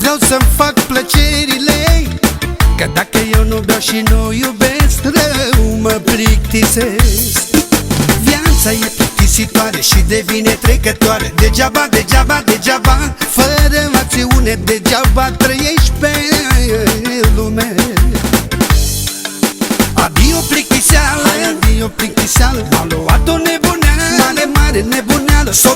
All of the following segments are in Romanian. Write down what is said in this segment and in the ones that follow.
Vreau să-mi fac plăcerile. Că dacă eu nu beau și nu iubesc Rău mă plictisesc. Viața e plictisitoare și devine trecătoare. Degeaba, degeaba, degeaba Fără acțiune degeaba trăiești pe lume. Adio plictiseală, adio plictiseală M-a luat o nebuneală, mare, mare nebuneală S-o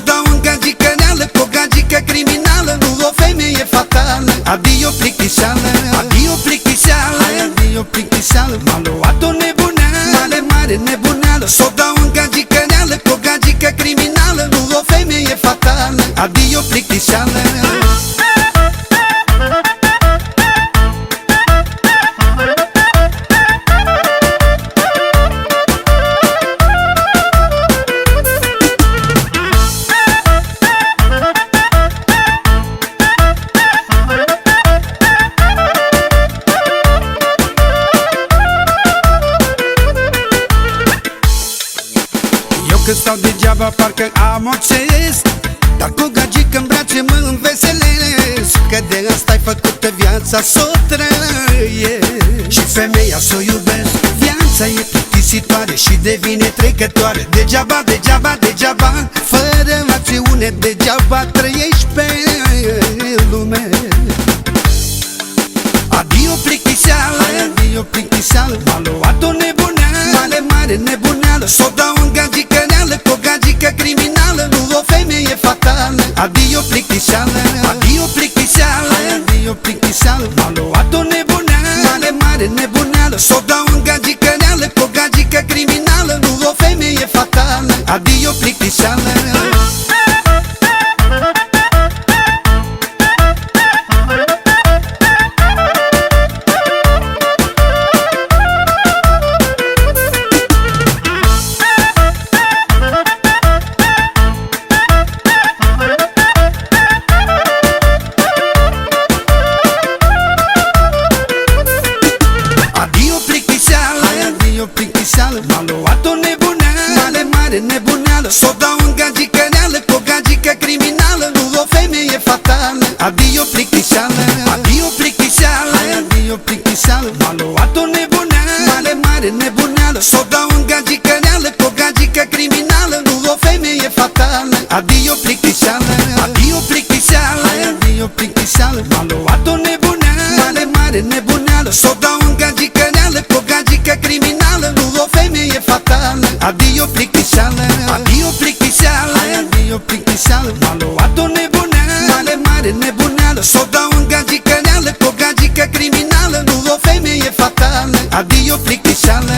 Eu când stau degeaba parcă am acces Dar cu gagică în brațe mă înveselesc. Că de asta ai făcută viața s-o trăiesc. Și femeia s-o iubesc. Viața e plictisitoare și devine trecătoare. Degeaba, degeaba, degeaba Fără acțiune degeaba trăiești pe lume. Adio plictiseală, adio plictiseală. M-a luat o nebuneală, mare, mare nebuneală. S-o S-o mare, mare nebuneală. S-o dau în gagicăneală, cu o gagică criminală. Nu o femeie fatală. Adio plictiseală, adio plictiseală Adio plictiseală M-a luat o nebuneală, mare, mare nebuneală. S-o dau în gagicăneală, cu o gagică criminală. Nu o femeie fatală. Adio plictiseală, adio plictiseală Adio plictiseală M-a luat criminală Nu o femeie fatală. Adio plictiseală